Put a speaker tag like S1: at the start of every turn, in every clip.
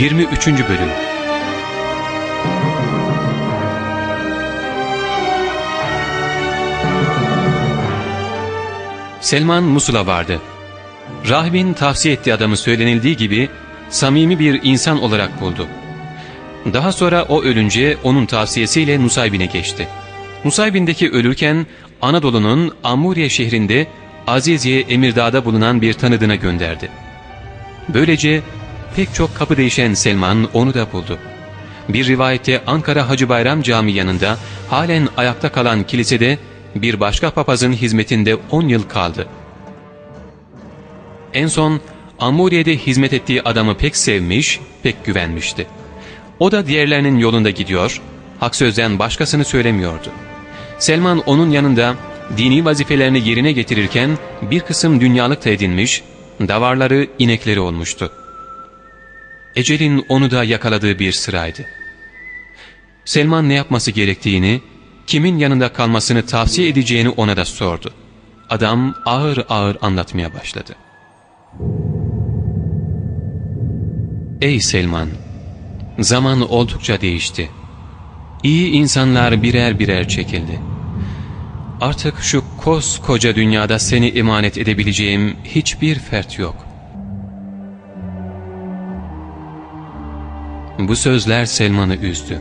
S1: 23. Bölüm Selman Musul'a vardı. Rahibin tavsiye ettiği adamı söylenildiği gibi samimi bir insan olarak buldu. Daha sonra o ölünce onun tavsiyesiyle Nusaybin'e geçti. Nusaybin'deki ölürken Anadolu'nun Amuriye şehrinde Aziziye Emirdağ'da bulunan bir tanıdığına gönderdi. Böylece pek çok kapı değişen Selman onu da buldu. Bir rivayette Ankara Hacı Bayram Camii yanında halen ayakta kalan kilisede bir başka papazın hizmetinde 10 yıl kaldı. En son Amuriye'de hizmet ettiği adamı pek sevmiş, pek güvenmişti. O da diğerlerinin yolunda gidiyor, hak sözden başkasını söylemiyordu. Selman onun yanında dini vazifelerini yerine getirirken bir kısım dünyalık da edinmiş, davarları, inekleri olmuştu. Ecelin onu da yakaladığı bir sıraydı. Selman ne yapması gerektiğini, kimin yanında kalmasını tavsiye edeceğini ona da sordu. Adam ağır ağır anlatmaya başladı. Ey Selman! Zaman oldukça değişti. İyi insanlar birer birer çekildi. Artık şu koskoca dünyada seni emanet edebileceğim hiçbir fert yok. Bu sözler Selman'ı üzdü.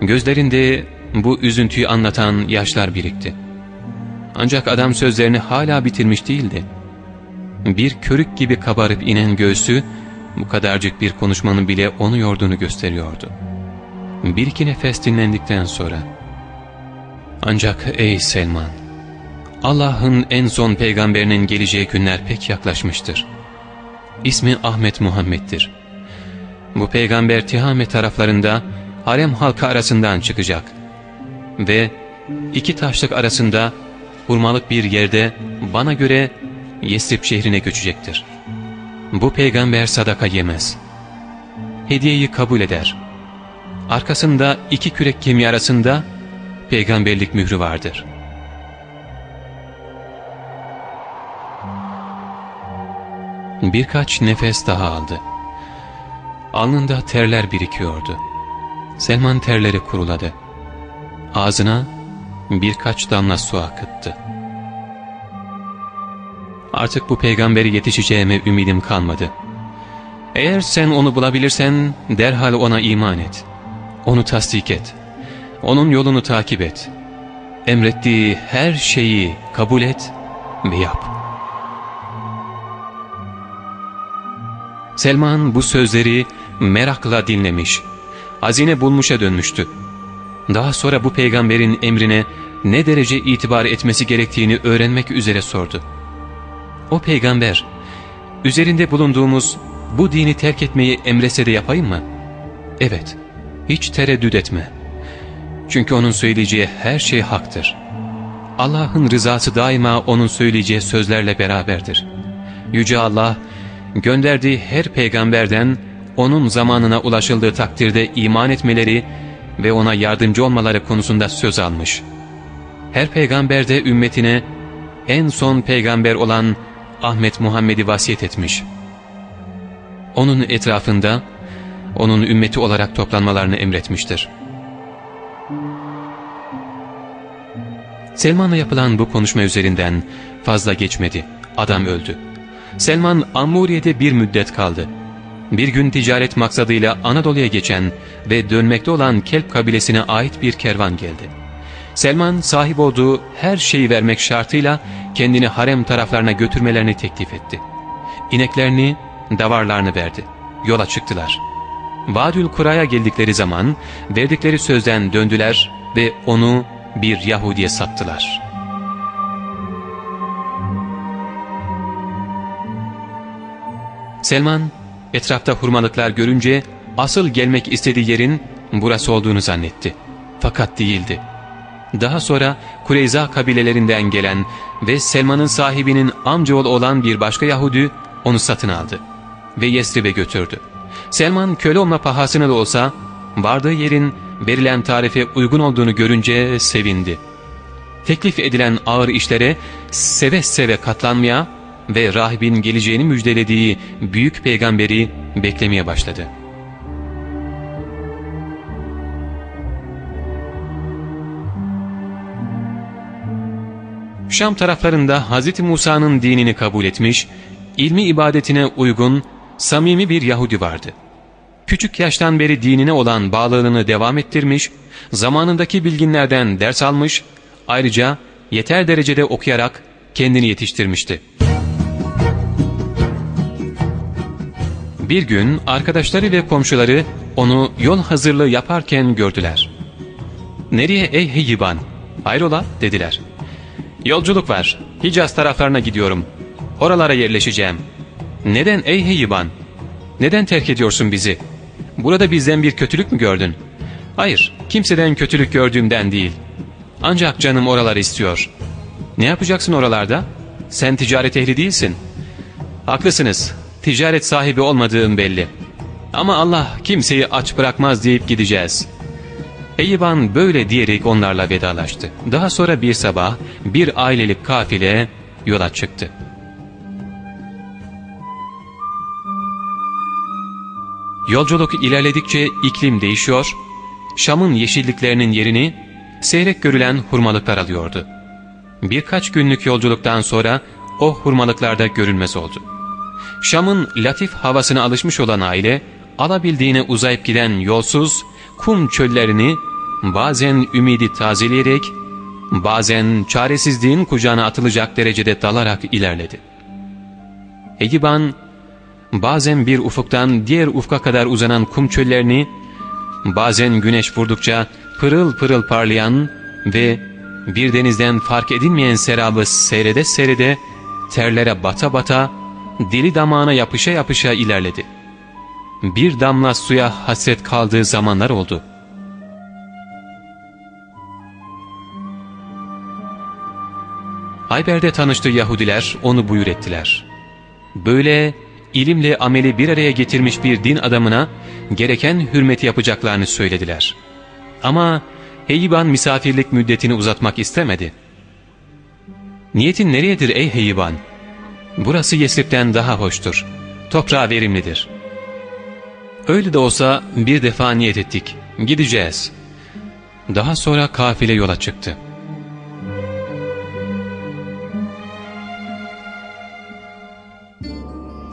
S1: Gözlerinde bu üzüntüyü anlatan yaşlar birikti. Ancak adam sözlerini hala bitirmiş değildi. Bir körük gibi kabarıp inen göğsü bu kadarcık bir konuşmanın bile onu yorduğunu gösteriyordu. Bir iki nefes dinlendikten sonra ''Ancak ey Selman, Allah'ın en son peygamberinin geleceği günler pek yaklaşmıştır. İsmi Ahmet Muhammed'dir. Bu peygamber Tihame taraflarında harem halkı arasından çıkacak ve iki taşlık arasında hurmalık bir yerde bana göre Yesrib şehrine göçecektir. Bu peygamber sadaka yemez. Hediyeyi kabul eder. Arkasında iki kürek kemiği arasında peygamberlik mührü vardır. Birkaç nefes daha aldı. Alnında terler birikiyordu. Selman terleri kuruladı. Ağzına birkaç damla su akıttı. Artık bu peygamberi yetişeceğime ümidim kalmadı. Eğer sen onu bulabilirsen derhal ona iman et. Onu tasdik et. Onun yolunu takip et. Emrettiği her şeyi kabul et ve yap. Selman bu sözleri merakla dinlemiş. Hazine bulmuşa dönmüştü. Daha sonra bu peygamberin emrine ne derece itibar etmesi gerektiğini öğrenmek üzere sordu. O peygamber, üzerinde bulunduğumuz bu dini terk etmeyi emrese de yapayım mı? Evet, hiç tereddüt etme. Çünkü onun söyleyeceği her şey haktır. Allah'ın rızası daima onun söyleyeceği sözlerle beraberdir. Yüce Allah, gönderdiği her peygamberden onun zamanına ulaşıldığı takdirde iman etmeleri ve ona yardımcı olmaları konusunda söz almış. Her peygamber de ümmetine en son peygamber olan Ahmet Muhammed'i vasiyet etmiş. Onun etrafında onun ümmeti olarak toplanmalarını emretmiştir. Selman'la yapılan bu konuşma üzerinden fazla geçmedi. Adam öldü. Selman Ammuriye'de bir müddet kaldı. Bir gün ticaret maksadıyla Anadolu'ya geçen ve dönmekte olan Kelp kabilesine ait bir kervan geldi. Selman sahip olduğu her şeyi vermek şartıyla kendini harem taraflarına götürmelerini teklif etti. İneklerini, davarlarını verdi. Yola çıktılar. Vadül Kura'ya geldikleri zaman verdikleri sözden döndüler ve onu bir Yahudi'ye sattılar. Selman etrafta hurmalıklar görünce asıl gelmek istediği yerin burası olduğunu zannetti. Fakat değildi. Daha sonra Kureyza kabilelerinden gelen ve Selman'ın sahibinin amcaoğlu olan bir başka Yahudi onu satın aldı ve Yesrib'e götürdü. Selman köle olma pahasına da olsa vardığı yerin verilen tarife uygun olduğunu görünce sevindi. Teklif edilen ağır işlere seve seve katlanmaya ve rahibin geleceğini müjdelediği büyük peygamberi beklemeye başladı. Şam taraflarında Hz. Musa'nın dinini kabul etmiş, ilmi ibadetine uygun, samimi bir Yahudi vardı. Küçük yaştan beri dinine olan bağlılığını devam ettirmiş, zamanındaki bilginlerden ders almış, ayrıca yeter derecede okuyarak kendini yetiştirmişti. Bir gün arkadaşları ve komşuları onu yol hazırlığı yaparken gördüler. ''Nereye ey Heyyiban? Hayrola?'' dediler. ''Yolculuk var. Hicaz taraflarına gidiyorum. Oralara yerleşeceğim.'' ''Neden ey Heyyiban? Neden terk ediyorsun bizi? Burada bizden bir kötülük mü gördün?'' ''Hayır, kimseden kötülük gördüğümden değil. Ancak canım oraları istiyor. Ne yapacaksın oralarda? Sen ticaret ehli değilsin.'' ''Haklısınız ticaret sahibi olmadığım belli. Ama Allah kimseyi aç bırakmaz deyip gideceğiz. Eyüban böyle diyerek onlarla vedalaştı. Daha sonra bir sabah bir ailelik kafile yola çıktı. Yolculuk ilerledikçe iklim değişiyor, Şam'ın yeşilliklerinin yerini seyrek görülen hurmalıklar alıyordu. Birkaç günlük yolculuktan sonra o hurmalıklarda görünmez oldu. Şam'ın latif havasına alışmış olan aile, alabildiğine uzayıp giden yolsuz, kum çöllerini bazen ümidi tazeleyerek, bazen çaresizliğin kucağına atılacak derecede dalarak ilerledi. Egiban, bazen bir ufuktan diğer ufka kadar uzanan kum çöllerini, bazen güneş vurdukça pırıl pırıl parlayan ve bir denizden fark edilmeyen serabı seyrede seyrede, terlere bata bata, dili damağına yapışa yapışa ilerledi. Bir damla suya hasret kaldığı zamanlar oldu. Ayber'de tanıştığı Yahudiler onu buyur ettiler. Böyle ilimle ameli bir araya getirmiş bir din adamına gereken hürmeti yapacaklarını söylediler. Ama Heyban misafirlik müddetini uzatmak istemedi. ''Niyetin nereyedir ey Heyban?'' Burası Yesrib'den daha hoştur. Toprağı verimlidir. Öyle de olsa bir defa niyet ettik. Gideceğiz. Daha sonra kafile yola çıktı.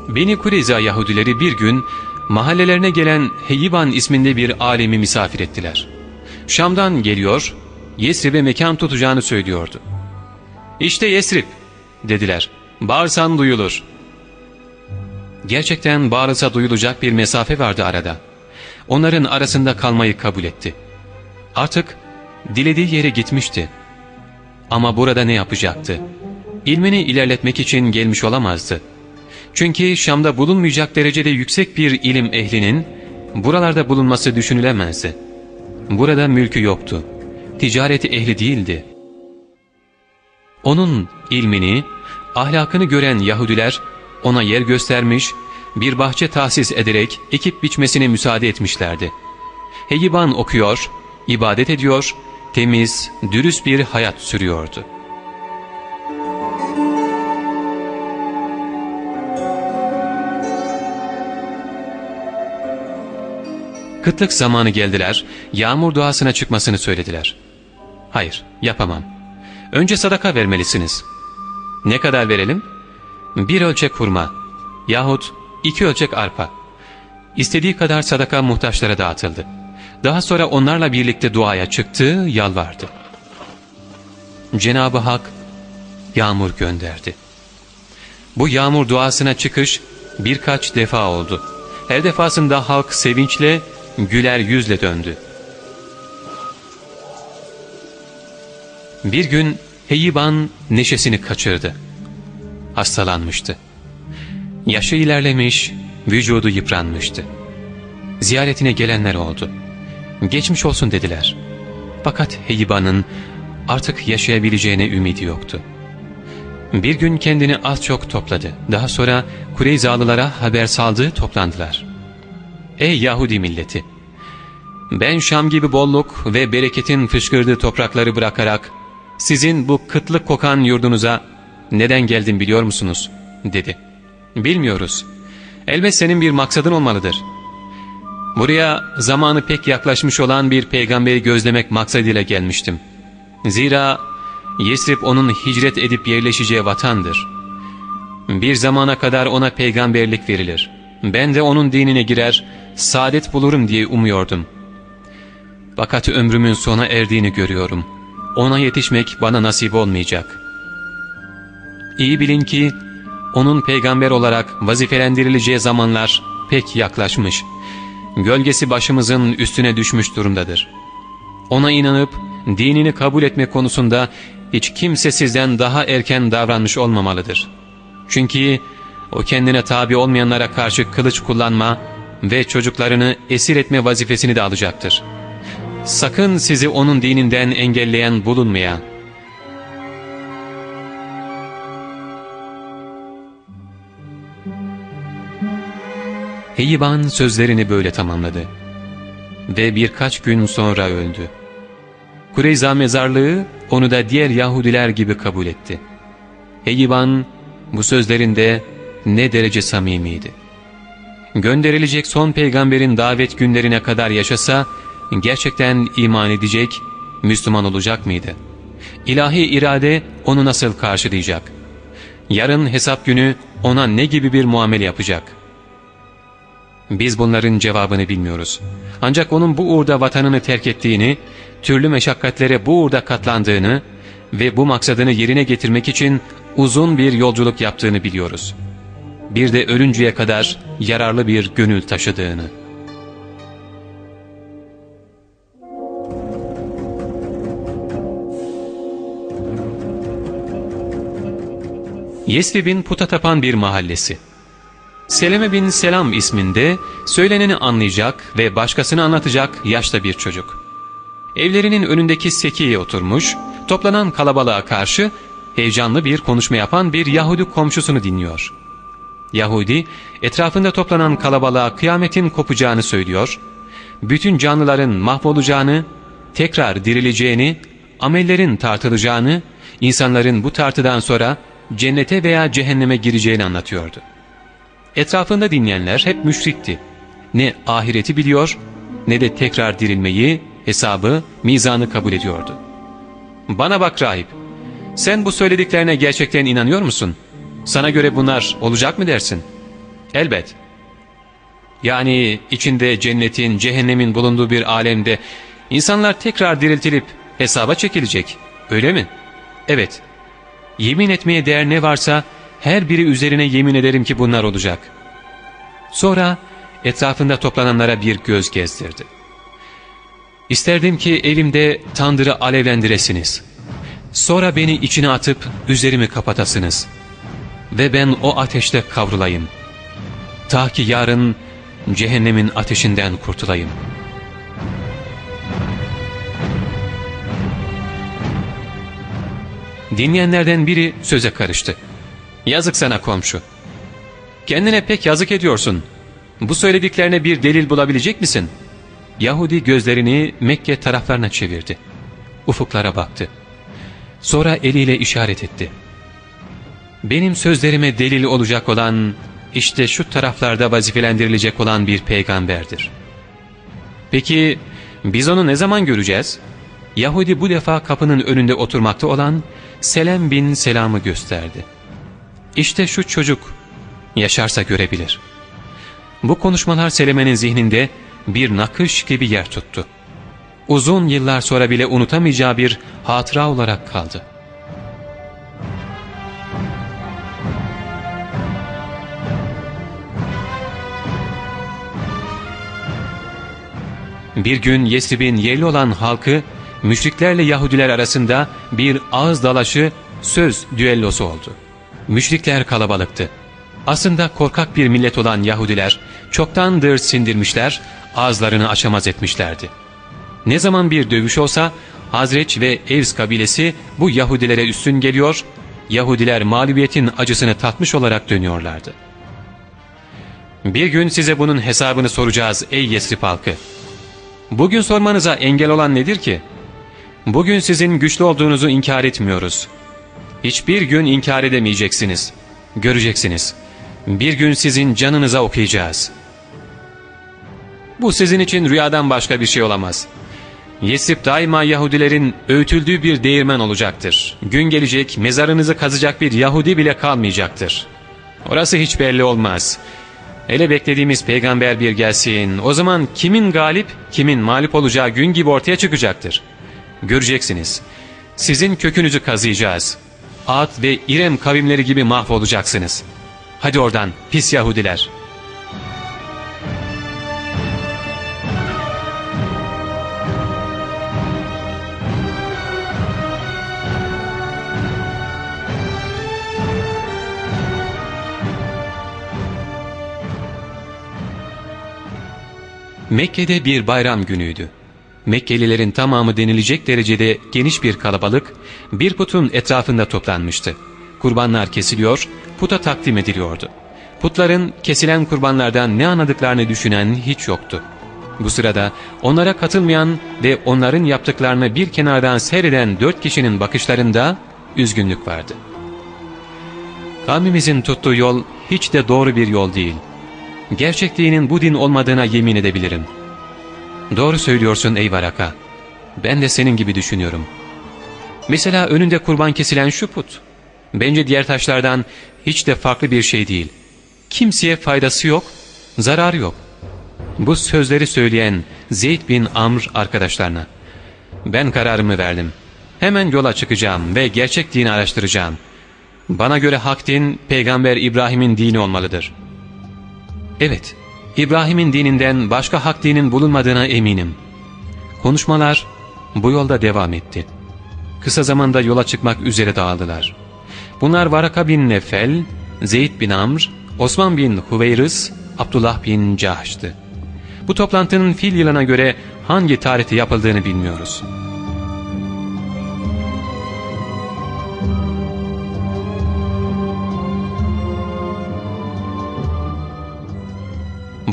S1: Beni Kureyza Yahudileri bir gün mahallelerine gelen Heyiban isminde bir alemi misafir ettiler. Şam'dan geliyor, Yesrib'e mekan tutacağını söylüyordu. ''İşte Yesrib'' dediler. Bağırsan duyulur. Gerçekten bağırsa duyulacak bir mesafe vardı arada. Onların arasında kalmayı kabul etti. Artık dilediği yere gitmişti. Ama burada ne yapacaktı? İlmini ilerletmek için gelmiş olamazdı. Çünkü Şam'da bulunmayacak derecede yüksek bir ilim ehlinin buralarda bulunması düşünülemezdi. Burada mülkü yoktu. Ticareti ehli değildi. Onun ilmini, Ahlakını gören Yahudiler ona yer göstermiş, bir bahçe tahsis ederek ekip biçmesine müsaade etmişlerdi. Heyiban okuyor, ibadet ediyor, temiz, dürüst bir hayat sürüyordu. Kıtlık zamanı geldiler, yağmur duasına çıkmasını söylediler. Hayır, yapamam. Önce sadaka vermelisiniz. Ne kadar verelim? Bir ölçek hurma yahut iki ölçek arpa. İstediği kadar sadaka muhtaçlara dağıtıldı. Daha sonra onlarla birlikte duaya çıktı, yalvardı. Cenab-ı Hak yağmur gönderdi. Bu yağmur duasına çıkış birkaç defa oldu. Her defasında halk sevinçle, güler yüzle döndü. Bir gün Heyiban neşesini kaçırdı. Hastalanmıştı. Yaşı ilerlemiş, vücudu yıpranmıştı. Ziyaretine gelenler oldu. Geçmiş olsun dediler. Fakat Heyiban'ın artık yaşayabileceğine ümidi yoktu. Bir gün kendini az çok topladı. Daha sonra Kureyzalılara haber saldığı toplandılar. Ey Yahudi milleti! Ben Şam gibi bolluk ve bereketin fışkırdığı toprakları bırakarak sizin bu kıtlık kokan yurdunuza neden geldim biliyor musunuz? dedi. Bilmiyoruz. Elbet senin bir maksadın olmalıdır. Buraya zamanı pek yaklaşmış olan bir peygamberi gözlemek maksadıyla gelmiştim. Zira Yesrib onun hicret edip yerleşeceği vatandır. Bir zamana kadar ona peygamberlik verilir. Ben de onun dinine girer, saadet bulurum diye umuyordum. Fakat ömrümün sona erdiğini görüyorum. Ona yetişmek bana nasip olmayacak. İyi bilin ki onun peygamber olarak vazifelendirileceği zamanlar pek yaklaşmış. Gölgesi başımızın üstüne düşmüş durumdadır. Ona inanıp dinini kabul etme konusunda hiç kimse sizden daha erken davranmış olmamalıdır. Çünkü o kendine tabi olmayanlara karşı kılıç kullanma ve çocuklarını esir etme vazifesini de alacaktır. Sakın sizi onun dininden engelleyen bulunmayan, Heyban sözlerini böyle tamamladı. Ve birkaç gün sonra öldü. Kureyza mezarlığı onu da diğer Yahudiler gibi kabul etti. Heyban bu sözlerinde ne derece samimiydi. Gönderilecek son peygamberin davet günlerine kadar yaşasa gerçekten iman edecek, Müslüman olacak mıydı? İlahi irade onu nasıl karşılayacak? Yarın hesap günü ona ne gibi bir muamele yapacak?'' Biz bunların cevabını bilmiyoruz. Ancak onun bu uğurda vatanını terk ettiğini, türlü meşakkatlere bu uğurda katlandığını ve bu maksadını yerine getirmek için uzun bir yolculuk yaptığını biliyoruz. Bir de ölünceye kadar yararlı bir gönül taşıdığını. Yesrib'in puta tapan bir mahallesi. Seleme bin Selam isminde söyleneni anlayacak ve başkasını anlatacak yaşta bir çocuk. Evlerinin önündeki sekiye oturmuş, toplanan kalabalığa karşı heyecanlı bir konuşma yapan bir Yahudi komşusunu dinliyor. Yahudi etrafında toplanan kalabalığa kıyametin kopacağını söylüyor, bütün canlıların mahvolacağını, tekrar dirileceğini, amellerin tartılacağını, insanların bu tartıdan sonra cennete veya cehenneme gireceğini anlatıyordu. Etrafında dinleyenler hep müşrikti. Ne ahireti biliyor ne de tekrar dirilmeyi, hesabı, mizanı kabul ediyordu. ''Bana bak rahip, sen bu söylediklerine gerçekten inanıyor musun? Sana göre bunlar olacak mı dersin?'' ''Elbet.'' Yani içinde cennetin, cehennemin bulunduğu bir alemde insanlar tekrar diriltilip hesaba çekilecek, öyle mi? Evet. Yemin etmeye değer ne varsa her biri üzerine yemin ederim ki bunlar olacak. Sonra etrafında toplananlara bir göz gezdirdi. İsterdim ki evimde tandırı alevlendiresiniz. Sonra beni içine atıp üzerimi kapatasınız. Ve ben o ateşte kavrulayım. Ta ki yarın cehennemin ateşinden kurtulayım. Dinleyenlerden biri söze karıştı. Yazık sana komşu. Kendine pek yazık ediyorsun. Bu söylediklerine bir delil bulabilecek misin? Yahudi gözlerini Mekke taraflarına çevirdi. Ufuklara baktı. Sonra eliyle işaret etti. Benim sözlerime delil olacak olan işte şu taraflarda vazifelendirilecek olan bir peygamberdir. Peki biz onu ne zaman göreceğiz? Yahudi bu defa kapının önünde oturmakta olan Selem bin Selam'ı gösterdi. İşte şu çocuk yaşarsa görebilir. Bu konuşmalar Seleme'nin zihninde bir nakış gibi yer tuttu. Uzun yıllar sonra bile unutamayacağı bir hatıra olarak kaldı. Bir gün Yesrib'in yerli olan halkı müşriklerle Yahudiler arasında bir ağız dalaşı söz düellosu oldu. Müşrikler kalabalıktı. Aslında korkak bir millet olan Yahudiler çoktandır sindirmişler, ağızlarını açamaz etmişlerdi. Ne zaman bir dövüş olsa Hazreç ve Evs kabilesi bu Yahudilere üstün geliyor, Yahudiler mağlubiyetin acısını tatmış olarak dönüyorlardı. Bir gün size bunun hesabını soracağız ey Yesrib halkı. Bugün sormanıza engel olan nedir ki? Bugün sizin güçlü olduğunuzu inkar etmiyoruz. Hiçbir gün inkar edemeyeceksiniz. Göreceksiniz. Bir gün sizin canınıza okuyacağız. Bu sizin için rüyadan başka bir şey olamaz. Yesrib daima Yahudilerin öğütüldüğü bir değirmen olacaktır. Gün gelecek mezarınızı kazacak bir Yahudi bile kalmayacaktır. Orası hiç belli olmaz. Hele beklediğimiz peygamber bir gelsin. O zaman kimin galip, kimin mağlup olacağı gün gibi ortaya çıkacaktır. Göreceksiniz. Sizin kökünüzü kazıyacağız. Ad ve İrem kavimleri gibi mahvolacaksınız. Hadi oradan pis Yahudiler.'' Mekke'de bir bayram günüydü. Mekkelilerin tamamı denilecek derecede geniş bir kalabalık bir putun etrafında toplanmıştı. Kurbanlar kesiliyor, puta takdim ediliyordu. Putların kesilen kurbanlardan ne anladıklarını düşünen hiç yoktu. Bu sırada onlara katılmayan ve onların yaptıklarını bir kenardan seyreden dört kişinin bakışlarında üzgünlük vardı. Kavmimizin tuttuğu yol hiç de doğru bir yol değil. Gerçekliğinin bu din olmadığına yemin edebilirim. Doğru söylüyorsun ey Varaka. Ben de senin gibi düşünüyorum. Mesela önünde kurban kesilen şu put. Bence diğer taşlardan hiç de farklı bir şey değil. Kimseye faydası yok, zararı yok. Bu sözleri söyleyen Zeyd bin Amr arkadaşlarına. Ben kararımı verdim. Hemen yola çıkacağım ve gerçek dini araştıracağım. Bana göre hak din peygamber İbrahim'in dini olmalıdır.'' Evet, İbrahim'in dininden başka hak dinin bulunmadığına eminim. Konuşmalar bu yolda devam etti. Kısa zamanda yola çıkmak üzere dağıldılar. Bunlar Varaka bin Nefel, Zeyd bin Amr, Osman bin Hüveyrız, Abdullah bin Cahş'tı. Bu toplantının fil yılına göre hangi tarihte yapıldığını bilmiyoruz.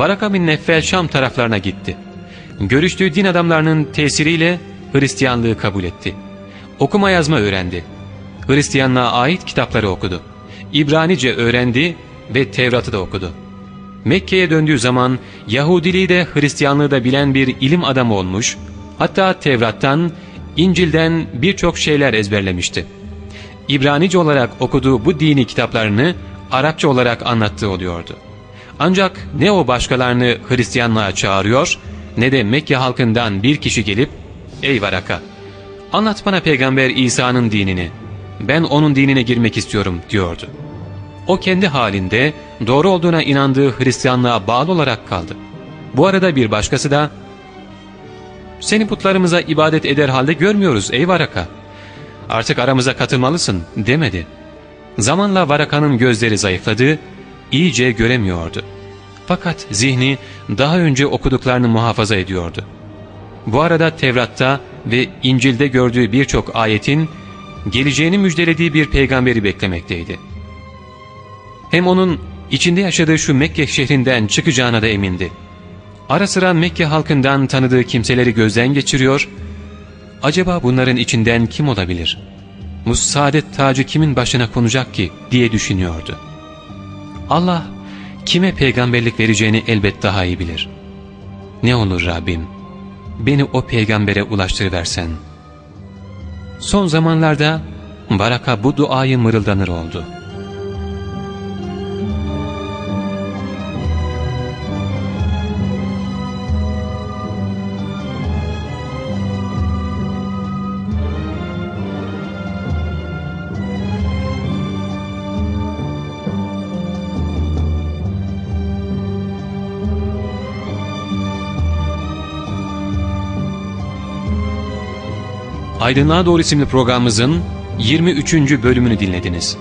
S1: Varaka bin Neffel Şam taraflarına gitti. Görüştüğü din adamlarının tesiriyle Hristiyanlığı kabul etti. Okuma yazma öğrendi. Hristiyanlığa ait kitapları okudu. İbranice öğrendi ve Tevrat'ı da okudu. Mekke'ye döndüğü zaman Yahudiliği de Hristiyanlığı da bilen bir ilim adamı olmuş, hatta Tevrat'tan, İncil'den birçok şeyler ezberlemişti. İbranice olarak okuduğu bu dini kitaplarını Arapça olarak anlattığı oluyordu. Ancak ne o başkalarını Hristiyanlığa çağırıyor ne de Mekke halkından bir kişi gelip ''Ey Varaka, anlat bana Peygamber İsa'nın dinini, ben onun dinine girmek istiyorum.'' diyordu. O kendi halinde doğru olduğuna inandığı Hristiyanlığa bağlı olarak kaldı. Bu arada bir başkası da ''Seni putlarımıza ibadet eder halde görmüyoruz ey Varaka. Artık aramıza katılmalısın.'' demedi. Zamanla Varaka'nın gözleri zayıfladı iyice göremiyordu. Fakat zihni daha önce okuduklarını muhafaza ediyordu. Bu arada Tevrat'ta ve İncil'de gördüğü birçok ayetin geleceğini müjdelediği bir peygamberi beklemekteydi. Hem onun içinde yaşadığı şu Mekke şehrinden çıkacağına da emindi. Ara sıra Mekke halkından tanıdığı kimseleri gözden geçiriyor, acaba bunların içinden kim olabilir? Bu saadet tacı kimin başına konacak ki diye düşünüyordu. Allah kime peygamberlik vereceğini elbet daha iyi bilir. Ne olur Rabbim, beni o peygambere ulaştırıversen. Son zamanlarda Baraka bu duayı mırıldanır oldu. Aydınlığa Doğru isimli programımızın 23. bölümünü dinlediniz.